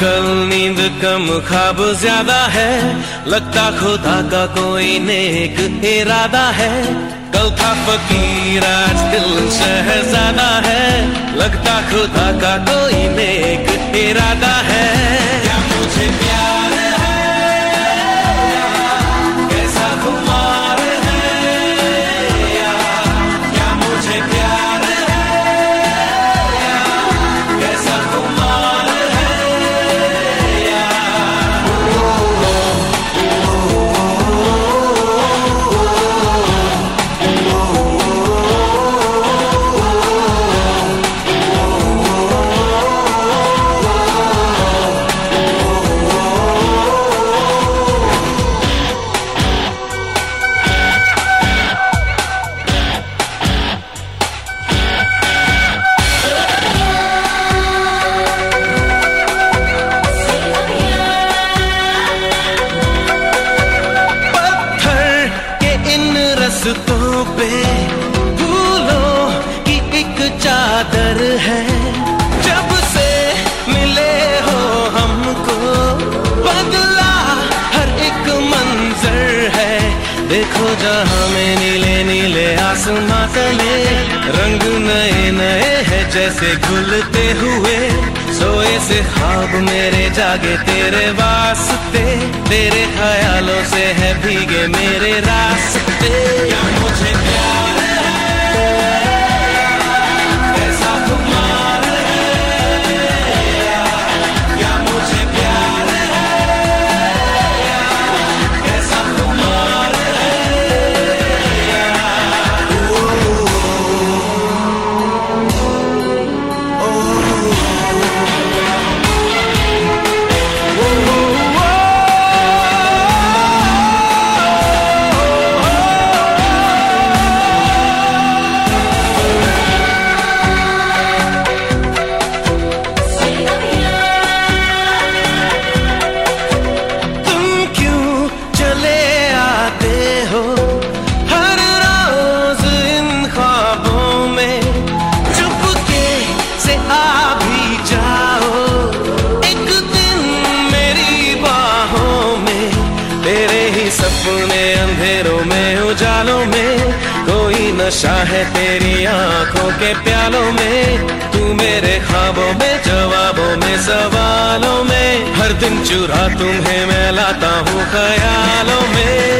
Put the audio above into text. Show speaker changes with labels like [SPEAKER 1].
[SPEAKER 1] कल नींद कम खाब ज़्यादा है। लगता खुदा का कोई नेक इरादा है। कल था फकीर, आज दिल शहजादा है। लगता खुदा का कोई नेक इरादा है। देखो जहाँ में नीले नीले आसमां तले रंग नए नए है जैसे घुलते हुए। सोए से ख्वाब मेरे जागे तेरे वास्ते। तेरे ख्यालों से है भीगे मेरे रास्ते। मुझे सपने अंधेरों में, उजालों में, कोई नशा है तेरी आँखों के प्यालों में। तू मेरे ख्वाबों में, जवाबों में, सवालों में। हर दिन चुरा तुम्हें, मैं लाता हूँ ख्यालों में।